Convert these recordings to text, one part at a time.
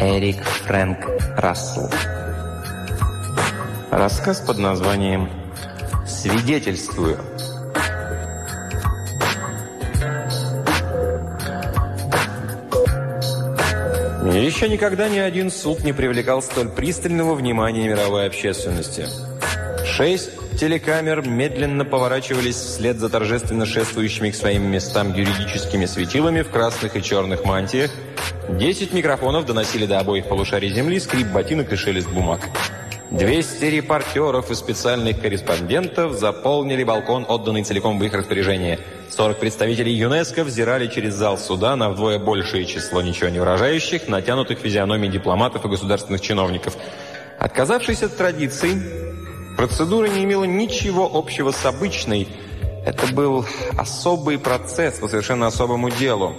Эрик Фрэнк Рассел. Рассказ под названием «Свидетельствую». Еще никогда ни один суд не привлекал столь пристального внимания мировой общественности. Шесть телекамер медленно поворачивались вслед за торжественно шествующими к своим местам юридическими светилами в красных и черных мантиях. Десять микрофонов доносили до обоих полушарий земли скрип ботинок и шелест бумаг. 200 репортеров и специальных корреспондентов заполнили балкон, отданный целиком в их распоряжение. 40 представителей ЮНЕСКО взирали через зал суда на вдвое большее число ничего не выражающих, натянутых физиономий дипломатов и государственных чиновников. Отказавшись от традиций, процедура не имела ничего общего с обычной. Это был особый процесс по совершенно особому делу.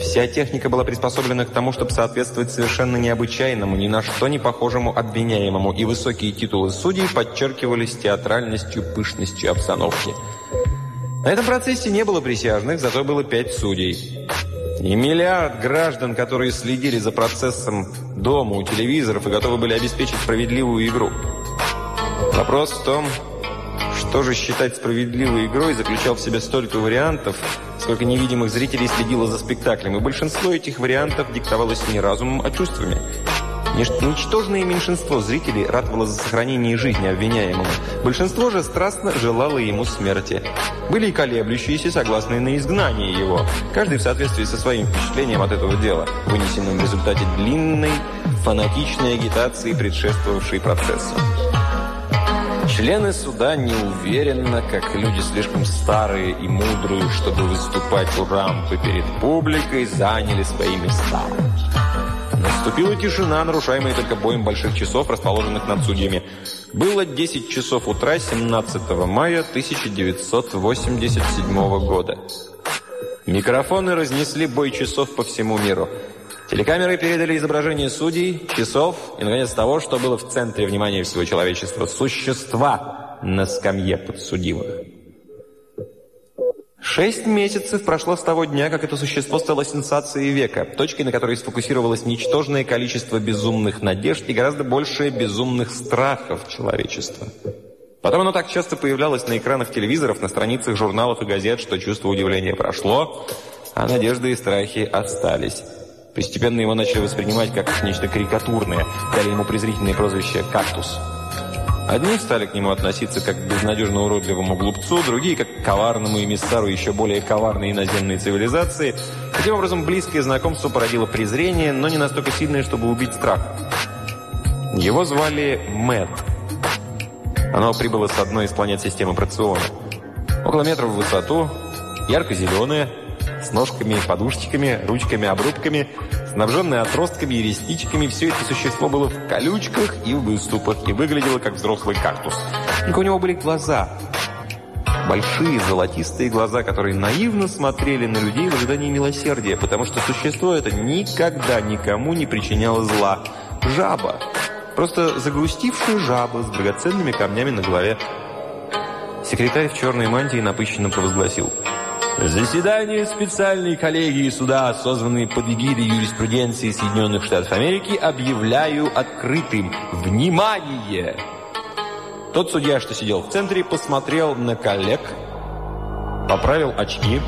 Вся техника была приспособлена к тому, чтобы соответствовать совершенно необычайному, ни на что не похожему обвиняемому, и высокие титулы судей подчеркивались театральностью, пышностью обстановки. На этом процессе не было присяжных, зато было пять судей. И миллиард граждан, которые следили за процессом дома, у телевизоров и готовы были обеспечить справедливую игру. Вопрос в том, что же считать справедливой игрой, заключал в себе столько вариантов, сколько невидимых зрителей следило за спектаклем, и большинство этих вариантов диктовалось не разумом, а чувствами. Ничтожное меньшинство зрителей ратовало за сохранение жизни обвиняемого. Большинство же страстно желало ему смерти. Были и колеблющиеся, согласные на изгнание его. Каждый в соответствии со своим впечатлением от этого дела, вынесенным в результате длинной, фанатичной агитации, предшествовавшей процессу. Члены суда неуверенно, как люди слишком старые и мудрые, чтобы выступать у рампы перед публикой, заняли свои места. Наступила тишина, нарушаемая только боем больших часов, расположенных над судьями. Было 10 часов утра 17 мая 1987 года. Микрофоны разнесли бой часов по всему миру. Телекамеры передали изображение судей, часов и, наконец, того, что было в центре внимания всего человечества – существа на скамье подсудимых. Шесть месяцев прошло с того дня, как это существо стало сенсацией века, точкой, на которой сфокусировалось ничтожное количество безумных надежд и гораздо большее безумных страхов человечества. Потом оно так часто появлялось на экранах телевизоров, на страницах журналов и газет, что чувство удивления прошло, а надежды и страхи остались. Постепенно его начали воспринимать как нечто карикатурное, дали ему презрительное прозвище «кактус». Одни стали к нему относиться как к безнадежно уродливому глупцу, другие как к коварному эмиссару еще более коварной иноземной цивилизации. Таким образом, близкое знакомство породило презрение, но не настолько сильное, чтобы убить страх. Его звали Мэтт. Оно прибыло с одной из планет системы Проциона. Около метра в высоту, ярко-зеленое, с ножками, подушечками, ручками, обрубками, снабженное отростками и ресничками, все это существо было в колючках и в выступах и выглядело как взрослый кактус. Только у него были глаза. Большие золотистые глаза, которые наивно смотрели на людей в ожидании милосердия, потому что существо это никогда никому не причиняло зла. Жаба. Просто загрустившая жаба с драгоценными камнями на голове. Секретарь в черной мантии напыщенно провозгласил – Заседание специальной коллегии суда, созванной под эгидой юриспруденции Соединенных Штатов Америки, объявляю открытым. Внимание! Тот судья, что сидел в центре, посмотрел на коллег, поправил очки,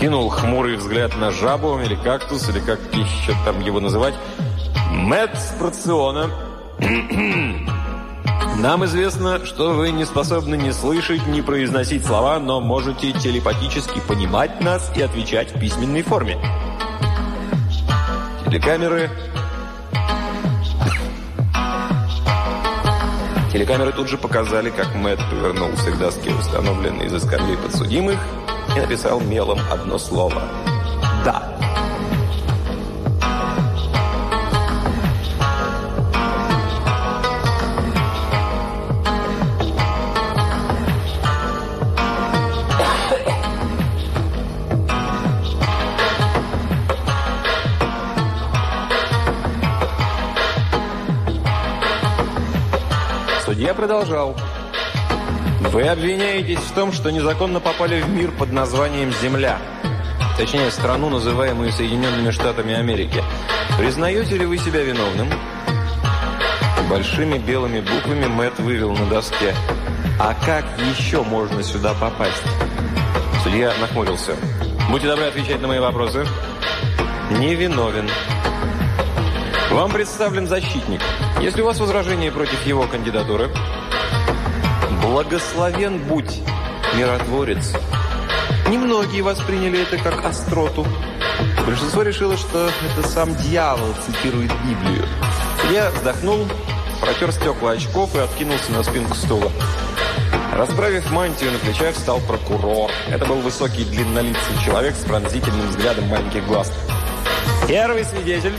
кинул хмурый взгляд на жабу или кактус, или как еще там его называть. Мэтт Спрациона Нам известно, что вы не способны ни слышать, ни произносить слова, но можете телепатически понимать нас и отвечать в письменной форме. Телекамеры... Телекамеры тут же показали, как Мэтт повернулся к доске, установленной за скамьей подсудимых, и написал мелом одно слово Я продолжал. Вы обвиняетесь в том, что незаконно попали в мир под названием Земля. Точнее, страну, называемую Соединенными Штатами Америки. Признаете ли вы себя виновным? Большими белыми буквами Мэтт вывел на доске. А как еще можно сюда попасть? Судья нахмурился. Будьте добры отвечать на мои вопросы. Невиновен. Вам представлен защитник. Если у вас возражения против его кандидатуры, благословен будь, миротворец. Немногие восприняли это как остроту. Большинство решило, что это сам дьявол цитирует Библию. Я вздохнул, протер стекла очков и откинулся на спинку стула. Расправив мантию на плечах, стал прокурор. Это был высокий длиннолицый человек с пронзительным взглядом маленьких глаз. Первый свидетель.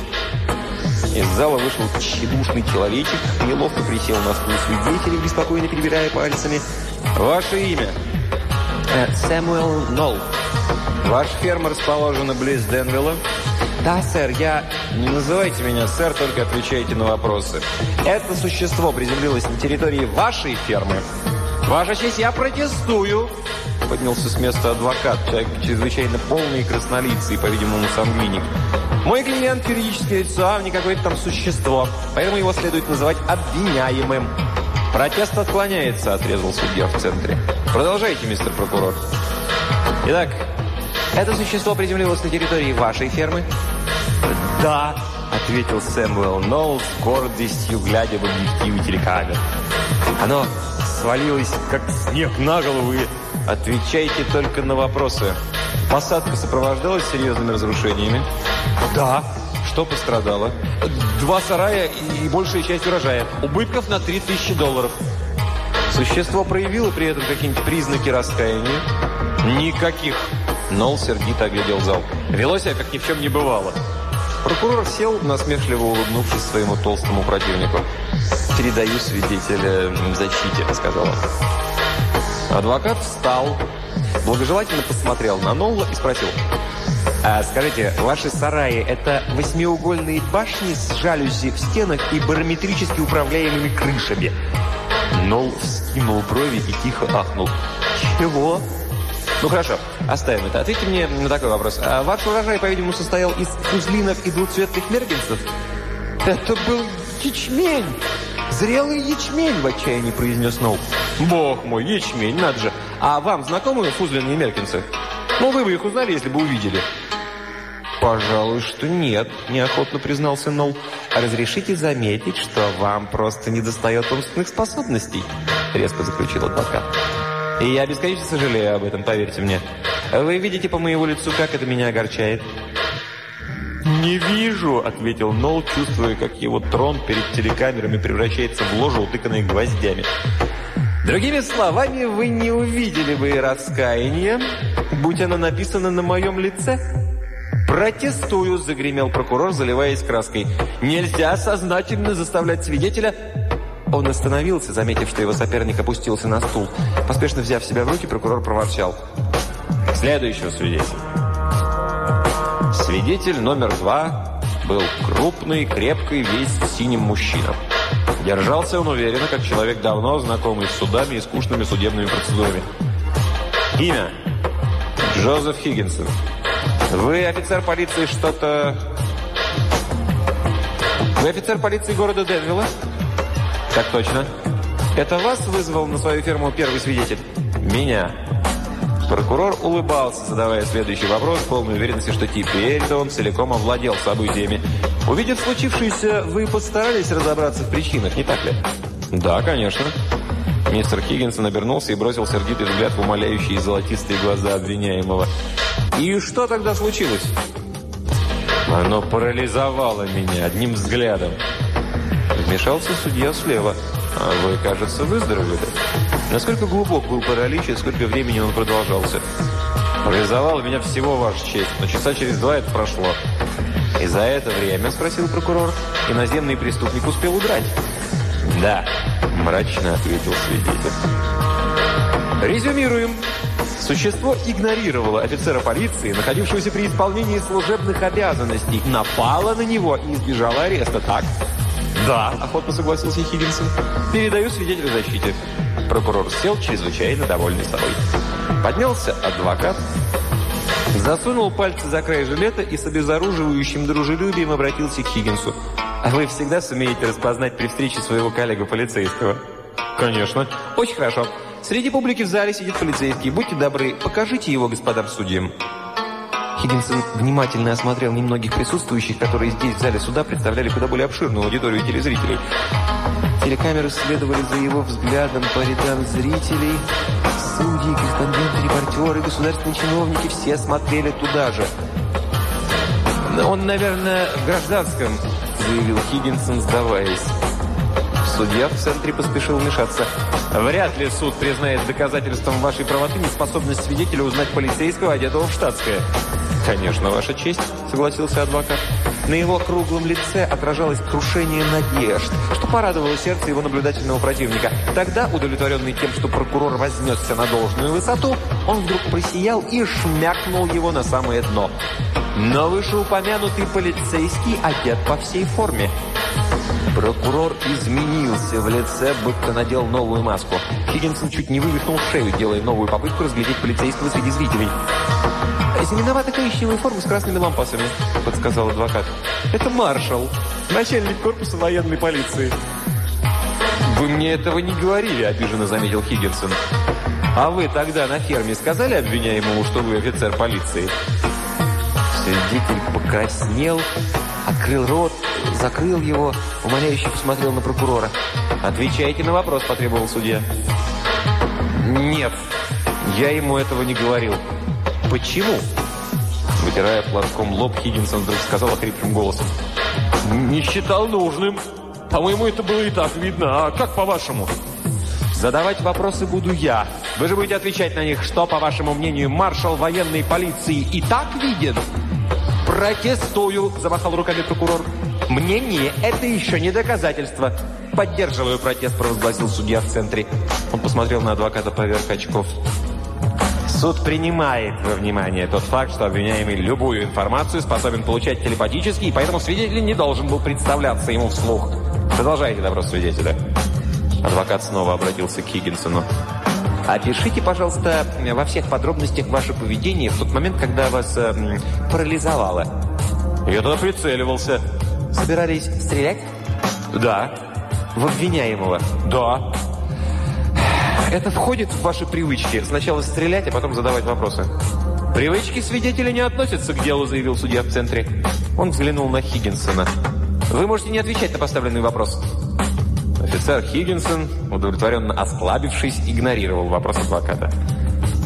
Из зала вышел тщедушный человечек, неловко присел на стул свидетелей, беспокойно перебирая пальцами. «Ваше имя?» э, «Сэмуэл Нолл». «Ваша ферма расположена близ Денвилла?» «Да, сэр, я...» «Не называйте меня сэр, только отвечайте на вопросы. Это существо приземлилось на территории вашей фермы?» «Ваша честь, я протестую!» Поднялся с места адвокат, человек чрезвычайно полный и краснолицый, по-видимому, сангвиник. «Мой клиент – юридическое лицо, а не какое-то там существо, поэтому его следует называть обвиняемым». «Протест отклоняется», – отрезал судья в центре. «Продолжайте, мистер прокурор». «Итак, это существо приземлилось на территории вашей фермы?» «Да», – ответил Сэмюэл Ноул с гордостью, глядя в объективы телекамер. «Оно свалилось, как снег на голову, и отвечайте только на вопросы. Посадка сопровождалась серьезными разрушениями?» «Да». «Что пострадало?» «Два сарая и большая часть урожая. Убытков на 3000 долларов». Существо проявило при этом какие-нибудь признаки раскаяния? Никаких. Нол сердито оглядел зал. Вело себя, как ни в чем не бывало. Прокурор сел, насмешливо улыбнувшись своему толстому противнику. «Передаю свидетеля защите», — сказал он. Адвокат встал, благожелательно посмотрел на Нолла и спросил. А, «Скажите, ваши сараи – это восьмиугольные башни с жалюзи в стенах и барометрически управляемыми крышами?» Нолл вскинул брови и тихо ахнул. «Чего?» Ну хорошо, оставим это. Ответьте мне на такой вопрос. А ваш урожай, по-видимому, состоял из фузлинов и двухцветных мергенцев? Это был ячмень! Зрелый ячмень, в отчаянии произнес Ноу. Бог мой, ячмень, надо же. А вам знакомы фузлины и меркинцы? Ну, вы бы их узнали, если бы увидели. «Пожалуй, что нет», – неохотно признался Нол. «Разрешите заметить, что вам просто недостает умственных способностей», – резко заключил адвокат. «И я бесконечно сожалею об этом, поверьте мне. Вы видите по моему лицу, как это меня огорчает?» «Не вижу», — ответил Нол, чувствуя, как его трон перед телекамерами превращается в ложу, утыканной гвоздями. «Другими словами, вы не увидели бы и раскаяния, будь оно написано на моем лице». «Протестую!» – загремел прокурор, заливаясь краской. «Нельзя сознательно заставлять свидетеля...» Он остановился, заметив, что его соперник опустился на стул. Поспешно взяв себя в руки, прокурор проворчал. «Следующего свидетеля». Свидетель номер два был крупный, крепкий, весь синим мужчина. Держался он уверенно, как человек, давно знакомый с судами и скучными судебными процедурами. Имя – Джозеф Хиггинсон. Вы офицер полиции что-то... Вы офицер полиции города Денвилла? Так точно. Это вас вызвал на свою ферму первый свидетель? Меня. Прокурор улыбался, задавая следующий вопрос, в полной уверенности, что теперь-то он целиком овладел событиями. Увидев случившееся, вы постарались разобраться в причинах, не так ли? Да, конечно. Мистер Хиггинсон обернулся и бросил сердитый взгляд в умоляющие золотистые глаза обвиняемого. «И что тогда случилось?» «Оно парализовало меня одним взглядом». Вмешался судья слева. «А вы, кажется, выздоровели». Насколько глубок был паралич и сколько времени он продолжался? «Парализовало меня всего, Ваша честь, но часа через два это прошло». «И за это время, — спросил прокурор, — иноземный преступник успел удрать?» «Да», — мрачно ответил свидетель. «Резюмируем. Существо игнорировало офицера полиции, находившегося при исполнении служебных обязанностей, напало на него и избежало ареста, так?» «Да», — охотно согласился Хиггинсон. «Передаю свидетелю защите». Прокурор сел, чрезвычайно довольный собой. Поднялся адвокат. Засунул пальцы за край жилета и с обезоруживающим дружелюбием обратился к Хиггинсу. «А вы всегда сумеете распознать при встрече своего коллегу полицейского?» «Конечно». «Очень хорошо. Среди публики в зале сидит полицейский. Будьте добры, покажите его господам судьям». Хиггинсон внимательно осмотрел немногих присутствующих, которые здесь, в зале суда, представляли куда более обширную аудиторию телезрителей. Телекамеры следовали за его взглядом по рядам зрителей. Судьи, корреспонденты, репортеры, государственные чиновники все смотрели туда же. «Он, наверное, в гражданском», — заявил Хиггинсон, сдаваясь. Судья в центре поспешил вмешаться. «Вряд ли суд признает доказательством вашей правоты неспособность свидетеля узнать полицейского, одетого в штатское». «Конечно, Ваша честь», — согласился адвокат. На его круглом лице отражалось крушение надежд, что порадовало сердце его наблюдательного противника. Тогда, удовлетворенный тем, что прокурор вознесся на должную высоту, он вдруг просиял и шмякнул его на самое дно. Но вышеупомянутый полицейский одет по всей форме. Прокурор изменился в лице, будто надел новую маску. Хиггинсон чуть не вывихнул шею, делая новую попытку разглядеть полицейского среди зрителей. «Зеленовато-коричневую форму с красными лампасами», — подсказал адвокат. «Это маршал, начальник корпуса военной полиции». «Вы мне этого не говорили», — обиженно заметил Хиггинсон. «А вы тогда на ферме сказали обвиняемому, что вы офицер полиции?» Свидетель покраснел, открыл рот, закрыл его, умоляюще посмотрел на прокурора. «Отвечайте на вопрос», — потребовал судья. «Нет, я ему этого не говорил». «Почему?» Вытирая платком лоб, Хиггинсон вдруг сказал охрипшим голосом. «Не считал нужным. По-моему, это было и так видно. А как по-вашему?» «Задавать вопросы буду я. Вы же будете отвечать на них, что, по вашему мнению, маршал военной полиции и так виден?» «Протестую!» – замахал руками прокурор. «Мнение – это еще не доказательство». «Поддерживаю протест», – провозгласил судья в центре. Он посмотрел на адвоката поверх очков. Суд принимает во внимание тот факт, что обвиняемый любую информацию способен получать телепатически, и поэтому свидетель не должен был представляться ему вслух. Продолжайте допрос свидетеля. Адвокат снова обратился к Хиггинсону. Опишите, пожалуйста, во всех подробностях ваше поведение в тот момент, когда вас э, парализовало. Я туда прицеливался. Собирались стрелять? Да. В обвиняемого? Да. Это входит в ваши привычки? Сначала стрелять, а потом задавать вопросы. «Привычки свидетеля не относятся к делу», заявил судья в центре. Он взглянул на Хиггинсона. «Вы можете не отвечать на поставленный вопрос». Офицер Хиггинсон, удовлетворенно осклабившись, игнорировал вопрос адвоката.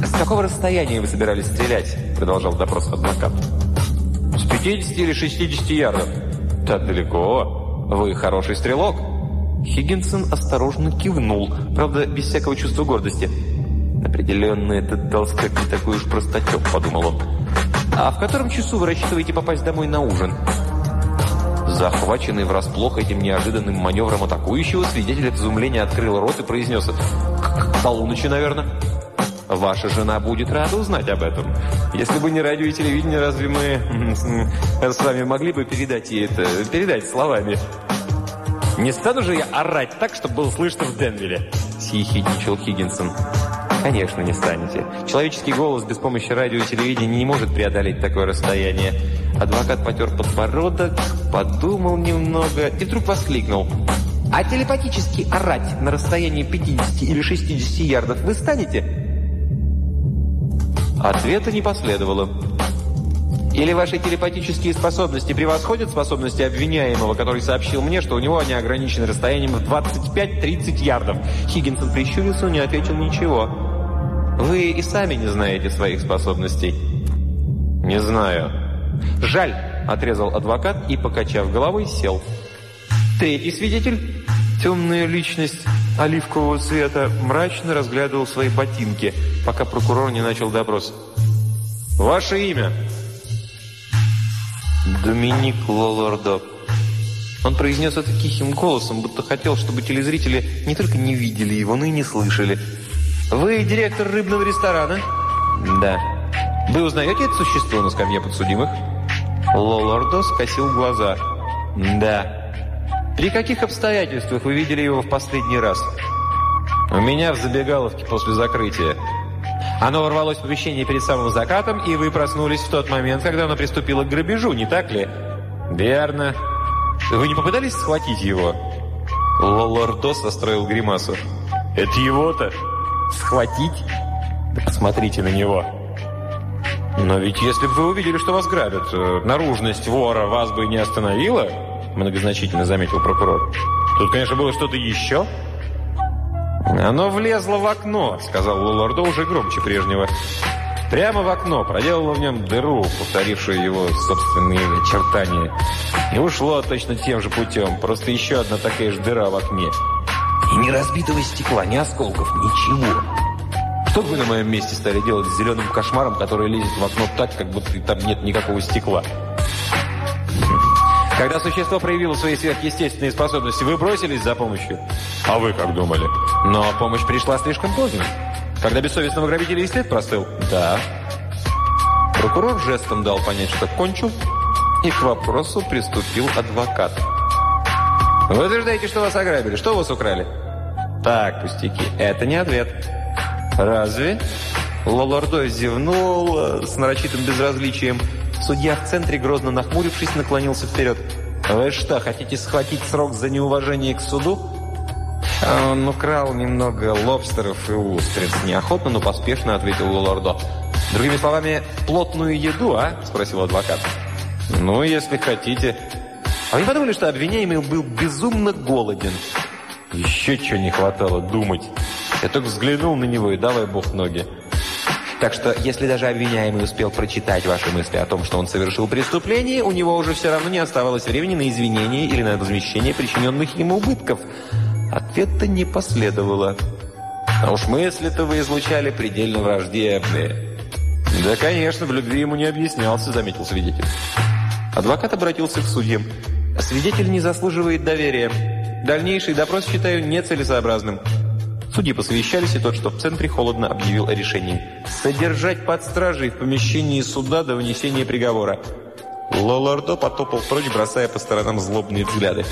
«С какого расстояния вы собирались стрелять?» продолжал допрос адвокат. «С 50 или 60 ярдов». «Так далеко. Вы хороший стрелок». Хиггинсон осторожно кивнул, правда, без всякого чувства гордости. «Определенно, этот толстяк не такой уж простачок», — подумал он. «А в котором часу вы рассчитываете попасть домой на ужин?» Захваченный врасплох этим неожиданным маневром атакующего, свидетель от изумления открыл рот и произнес «К полуночи, наверное». Ваша жена будет рада узнать об этом. Если бы не радио и телевидение, разве мы с вами могли бы передать ей это, передать словами?» «Не стану же я орать так, чтобы было слышно в Денвере?» – съехидничал Хиггинсон. «Конечно, не станете. Человеческий голос без помощи радио и телевидения не может преодолеть такое расстояние». Адвокат потер подбородок, подумал немного и вдруг воскликнул. «А телепатически орать на расстоянии 50 или 60 ярдов вы станете?» Ответа не последовало. Или ваши телепатические способности превосходят способности обвиняемого, который сообщил мне, что у него они ограничены расстоянием в 25-30 ярдов? Хиггинсон прищурился, но не ответил ничего. Вы и сами не знаете своих способностей. Не знаю. Жаль, отрезал адвокат и, покачав головой, сел. Третий свидетель, темная личность оливкового цвета, мрачно разглядывал свои ботинки, пока прокурор не начал допрос. «Ваше имя?» Доминик Лолордо. Он произнес это тихим голосом, будто хотел, чтобы телезрители не только не видели его, но и не слышали. «Вы директор рыбного ресторана?» «Да». «Вы узнаете это существо на скамье подсудимых?» Лолордо скосил глаза. «Да». «При каких обстоятельствах вы видели его в последний раз?» «У меня в забегаловке после закрытия». Оно ворвалось в помещение перед самым закатом, и вы проснулись в тот момент, когда оно приступило к грабежу, не так ли? Верно. Вы не попытались схватить его? Лолордо состроил гримасу. Это его-то? Схватить? Да посмотрите на него. Но ведь если бы вы увидели, что вас грабят, э, наружность вора вас бы не остановила, многозначительно заметил прокурор. Тут, конечно, было что-то еще. Оно влезло в окно, сказал Лолордо уже громче прежнего. Прямо в окно, проделало в нем дыру, повторившую его собственные очертания. И ушло точно тем же путем, просто еще одна такая же дыра в окне. И ни разбитого стекла, ни осколков, ничего. Что бы вы на моем месте стали делать с зеленым кошмаром, который лезет в окно так, как будто там нет никакого стекла? Когда существо проявило свои сверхъестественные способности, вы бросились за помощью? А вы как думали? Но помощь пришла слишком поздно. Когда бессовестного грабителя и след простыл? Да. Прокурор жестом дал понять, что кончил, и к вопросу приступил адвокат. Вы утверждаете, что вас ограбили. Что у вас украли? Так, пустяки, это не ответ. «Разве?» Лолордо зевнул э, с нарочитым безразличием. Судья в центре, грозно нахмурившись, наклонился вперед. «Вы что, хотите схватить срок за неуважение к суду?» «Он украл немного лобстеров и устриц». Неохотно, но поспешно ответил Лолордо. «Другими словами, плотную еду, а?» – спросил адвокат. «Ну, если хотите». «А вы не подумали, что обвиняемый был безумно голоден?» «Еще чего не хватало думать». Я только взглянул на него и давай бог ноги. Так что, если даже обвиняемый успел прочитать ваши мысли о том, что он совершил преступление, у него уже все равно не оставалось времени на извинения или на возмещение причиненных ему убытков. Ответа не последовало. А уж мысли-то вы излучали предельно враждебные. Да, конечно, в любви ему не объяснялся, заметил свидетель. Адвокат обратился к судьям. Свидетель не заслуживает доверия. Дальнейший допрос считаю нецелесообразным. Судьи посовещались, и тот, что в центре, холодно объявил о решении. «Содержать под стражей в помещении суда до вынесения приговора». Лолардо потопал прочь, бросая по сторонам злобные взгляды.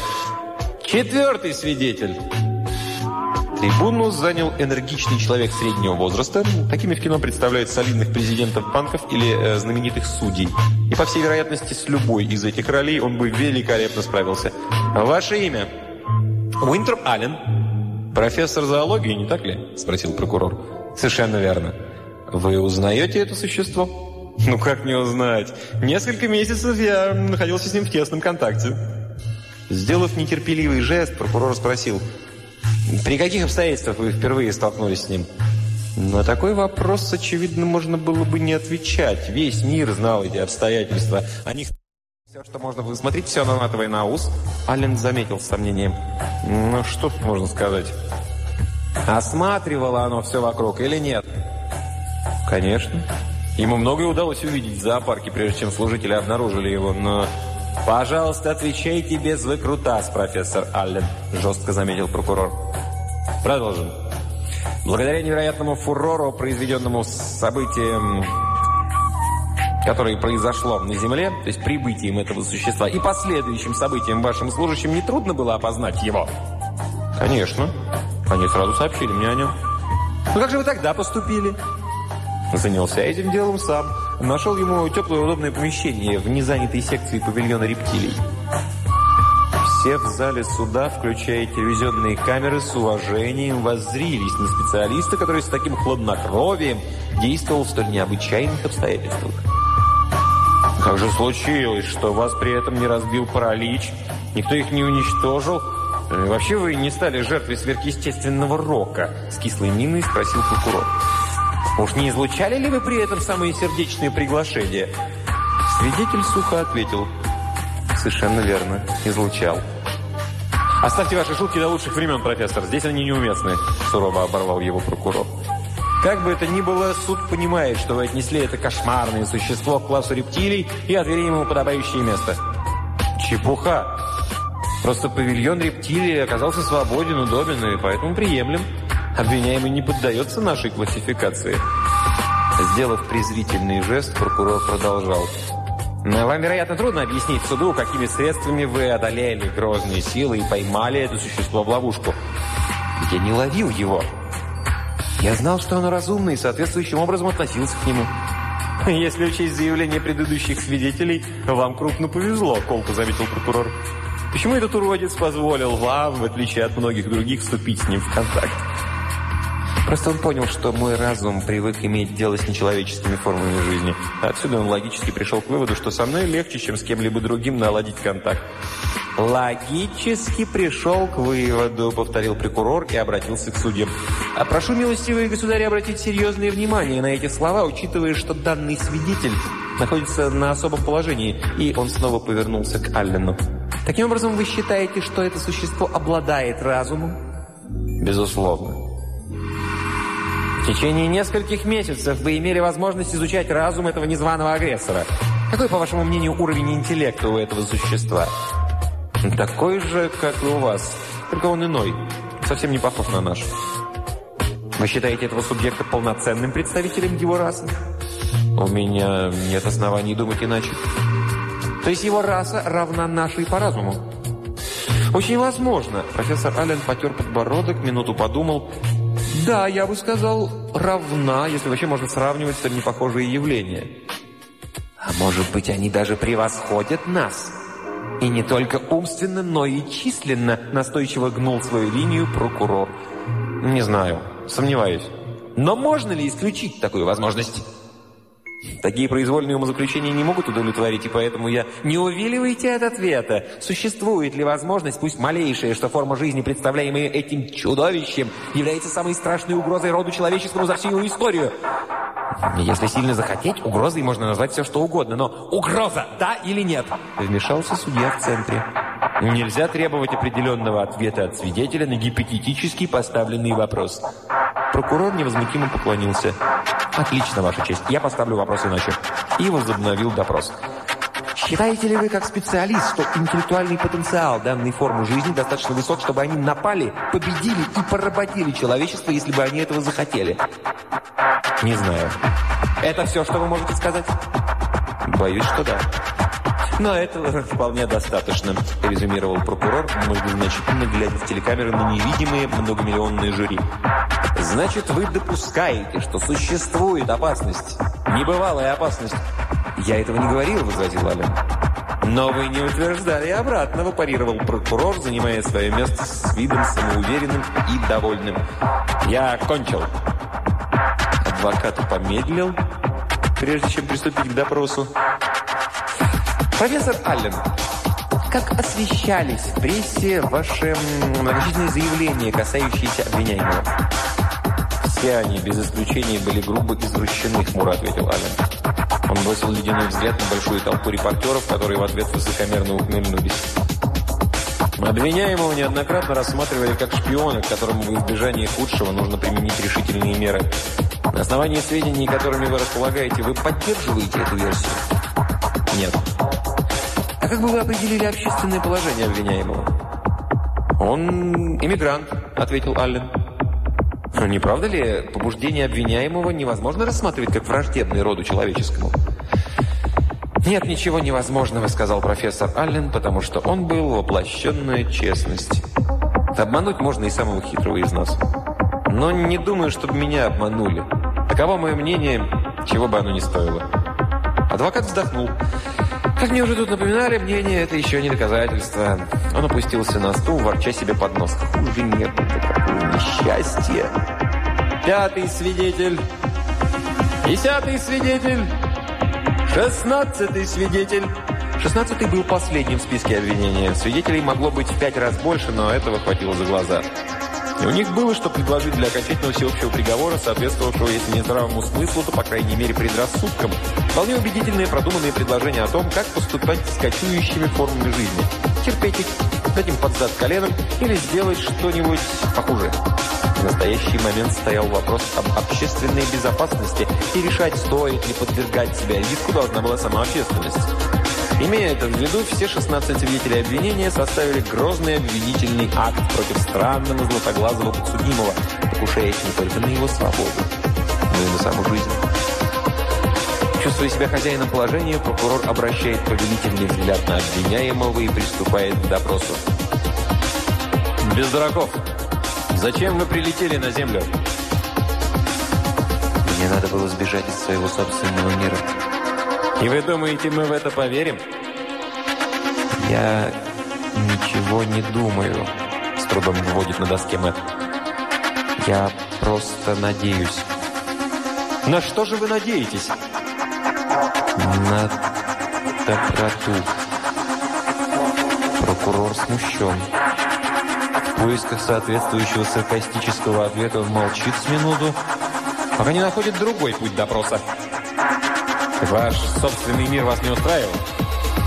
«Четвертый свидетель!» Трибуну занял энергичный человек среднего возраста. Такими в кино представляют солидных президентов банков или э, знаменитых судей. И, по всей вероятности, с любой из этих ролей он бы великолепно справился. «Ваше имя?» «Уинтроп Аллен». «Профессор зоологии, не так ли?» – спросил прокурор. «Совершенно верно. Вы узнаете это существо?» «Ну как не узнать? Несколько месяцев я находился с ним в тесном контакте». Сделав нетерпеливый жест, прокурор спросил, «При каких обстоятельствах вы впервые столкнулись с ним?» На такой вопрос, очевидно, можно было бы не отвечать. Весь мир знал эти обстоятельства. О все, что можно высмотреть, все наматывая на ус. Аллен заметил с сомнением. Ну, что тут можно сказать? Осматривало оно все вокруг или нет? Конечно. Ему многое удалось увидеть в зоопарке, прежде чем служители обнаружили его, но... «Пожалуйста, отвечайте без выкрутас, профессор Аллен», – жестко заметил прокурор. Продолжим. Благодаря невероятному фурору, произведенному событием которое произошло на Земле, то есть прибытием этого существа и последующим событиям вашим служащим, нетрудно было опознать его? Конечно. Они сразу сообщили мне о нем. Ну как же вы тогда поступили? Занялся этим делом сам. Нашел ему теплое удобное помещение в незанятой секции павильона рептилий. Все в зале суда, включая телевизионные камеры, с уважением воззрились на специалиста, который с таким хладнокровием действовал в столь необычайных обстоятельствах. Как же случилось, что вас при этом не разбил паралич? Никто их не уничтожил? Э, вообще вы не стали жертвой сверхъестественного рока? С кислой миной спросил прокурор. Уж не излучали ли вы при этом самые сердечные приглашения? Свидетель сухо ответил. Совершенно верно, излучал. «Оставьте ваши шутки до лучших времен, профессор. Здесь они неуместны», – сурово оборвал его прокурор. Как бы это ни было, суд понимает, что вы отнесли это кошмарное существо к классу рептилий и отвели ему подобающее место. Чепуха. Просто павильон рептилии оказался свободен, удобен и поэтому приемлем. Обвиняемый не поддается нашей классификации. Сделав презрительный жест, прокурор продолжал. Но вам, вероятно, трудно объяснить суду, какими средствами вы одолели грозные силы и поймали это существо в ловушку. Я не ловил его. Я знал, что он разумный и соответствующим образом относился к нему. «Если учесть заявление предыдущих свидетелей, вам крупно повезло», – колко заметил прокурор. «Почему этот уродец позволил вам, в отличие от многих других, вступить с ним в контакт?» Просто он понял, что мой разум привык иметь дело с нечеловеческими формами жизни. Отсюда он логически пришел к выводу, что со мной легче, чем с кем-либо другим наладить контакт. «Логически пришел к выводу», — повторил прокурор и обратился к судьям. «А прошу, милостивые государи, обратить серьезное внимание на эти слова, учитывая, что данный свидетель находится на особом положении». И он снова повернулся к Аллену. «Таким образом, вы считаете, что это существо обладает разумом?» «Безусловно». В течение нескольких месяцев вы имели возможность изучать разум этого незваного агрессора. Какой, по вашему мнению, уровень интеллекта у этого существа? Такой же, как и у вас, только он иной, совсем не похож на наш. Вы считаете этого субъекта полноценным представителем его расы? У меня нет оснований думать иначе. То есть его раса равна нашей по разуму? Очень возможно. Профессор Аллен потер подбородок, минуту подумал – да, я бы сказал, равна, если вообще можно сравнивать столь непохожие явления. А может быть, они даже превосходят нас? И не только умственно, но и численно настойчиво гнул свою линию прокурор. Не знаю, сомневаюсь. Но можно ли исключить такую возможность? Такие произвольные умозаключения не могут удовлетворить, и поэтому я... Не увиливайте от ответа. Существует ли возможность, пусть малейшая, что форма жизни, представляемая этим чудовищем, является самой страшной угрозой роду человеческому за всю его историю? Если сильно захотеть, угрозой можно назвать все, что угодно, но угроза, да или нет? Вмешался судья в центре. Нельзя требовать определенного ответа от свидетеля на гипотетически поставленный вопрос. Прокурор невозмутимо поклонился. «Отлично, Ваша честь. Я поставлю вопрос иначе». И возобновил допрос. Считаете ли вы, как специалист, что интеллектуальный потенциал данной формы жизни достаточно высок, чтобы они напали, победили и поработили человечество, если бы они этого захотели? Не знаю. Это все, что вы можете сказать? Боюсь, что да. Но этого вполне достаточно, резюмировал прокурор, многозначительно глядя в телекамеры на невидимые многомиллионные жюри. Значит, вы допускаете, что существует опасность, небывалая опасность. Я этого не говорил, возразил Ален. Но вы не утверждали обратного, парировал прокурор, занимая свое место с видом самоуверенным и довольным. Я кончил. Адвокат помедлил, прежде чем приступить к допросу. Профессор Аллен, как освещались в прессе ваши многочисленные заявления, касающиеся обвиняемого? Все они, без исключения, были грубо извращены, хмуро ответил Аллен. Он бросил ледяной взгляд на большую толпу репортеров, которые в ответ высокомерно ухмыльнулись. Обвиняемого неоднократно рассматривали как шпиона, к которому в избежании худшего нужно применить решительные меры. На основании сведений, которыми вы располагаете, вы поддерживаете эту версию? Нет. А как бы вы определили общественное положение обвиняемого? «Он иммигрант», — ответил Аллен. Но не правда ли, побуждение обвиняемого невозможно рассматривать как враждебный роду человеческому? «Нет ничего невозможного», — сказал профессор Аллен, потому что он был воплощенная честность. Обмануть можно и самого хитрого из нас. Но не думаю, чтобы меня обманули. Таково мое мнение, чего бы оно ни стоило. Адвокат вздохнул. Как мне уже тут напоминали, мнение это еще не доказательство. Он опустился на стул, ворча себе под нос. Хуже это какое несчастье. Пятый свидетель. Десятый свидетель. Шестнадцатый свидетель. Шестнадцатый был последним в списке обвинения. Свидетелей могло быть в пять раз больше, но этого хватило за глаза. И у них было, что предложить для окончательного всеобщего приговора, соответствовавшего, если не здравому смыслу, то, по крайней мере, предрассудкам. Вполне убедительные продуманные предложения о том, как поступать с кочующими формами жизни. Терпеть их, дать им под зад коленом или сделать что-нибудь похуже. В настоящий момент стоял вопрос об общественной безопасности и решать, стоит ли подвергать себя риску должна была сама общественность. Имея это в виду, все 16 свидетелей обвинения составили грозный обвинительный акт против странного златоглазого подсудимого, покушаясь не только на его свободу, но и на саму жизнь. Чувствуя себя хозяином положения, прокурор обращает повелительный взгляд на обвиняемого и приступает к допросу. «Без дураков! Зачем вы прилетели на землю?» Мне надо было сбежать из своего собственного мира. И вы думаете, мы в это поверим? Я ничего не думаю, с трудом вводит на доске Мэтт. Я просто надеюсь. На что же вы надеетесь? На доброту. Прокурор смущен. В поисках соответствующего саркастического ответа он молчит с минуту, пока не находит другой путь допроса. Ваш собственный мир вас не устраивал?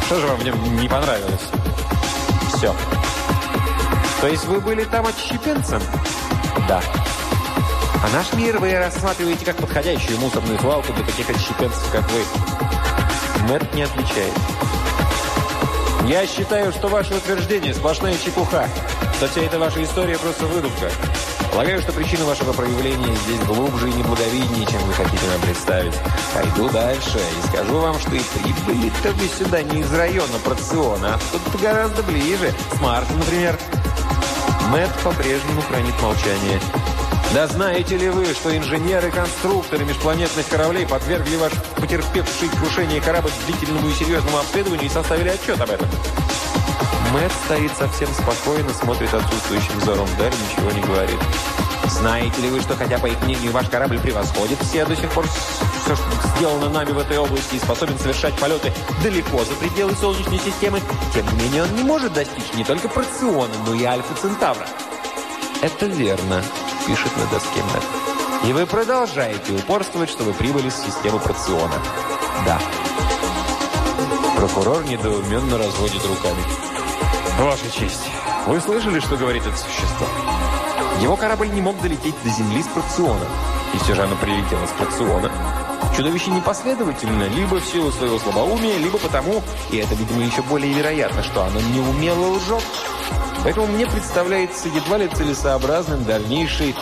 Что же вам в нем не понравилось? Все. То есть вы были там отщепенцем? Да. А наш мир вы рассматриваете как подходящую мусорную свалку для таких отщепенцев, как вы. Мэтт не отвечает. Я считаю, что ваше утверждение сплошная чепуха, что вся эта ваша история просто выдумка. Полагаю, что причина вашего проявления здесь глубже и неблаговиднее, чем вы хотите нам представить. Пойду дальше и скажу вам, что и прибыли-то вы сюда не из района Проциона, а тут гораздо ближе. С Марса, например. Мэтт по-прежнему хранит молчание. Да знаете ли вы, что инженеры-конструкторы межпланетных кораблей подвергли ваш потерпевший крушение корабль длительному и серьезному обследованию и составили отчет об этом? Мэтт стоит совсем спокойно, смотрит отсутствующим взором вдаль, ничего не говорит. Знаете ли вы, что хотя, по их мнению, ваш корабль превосходит все до сих пор все, что сделано нами в этой области и способен совершать полеты далеко за пределы Солнечной системы, тем не менее он не может достичь не только Проциона, но и Альфа Центавра. Это верно, пишет на доске Мэтт. И вы продолжаете упорствовать, что вы прибыли с системы Проциона. Да. Прокурор недоуменно разводит руками. Ваша честь, вы слышали, что говорит это существо? Его корабль не мог долететь до Земли с Проциона. И все же оно прилетело с Проциона. Чудовище непоследовательно, либо в силу своего слабоумия, либо потому, и это, видимо, еще более вероятно, что оно неумело лжет. Поэтому мне представляется едва ли целесообразным дальнейший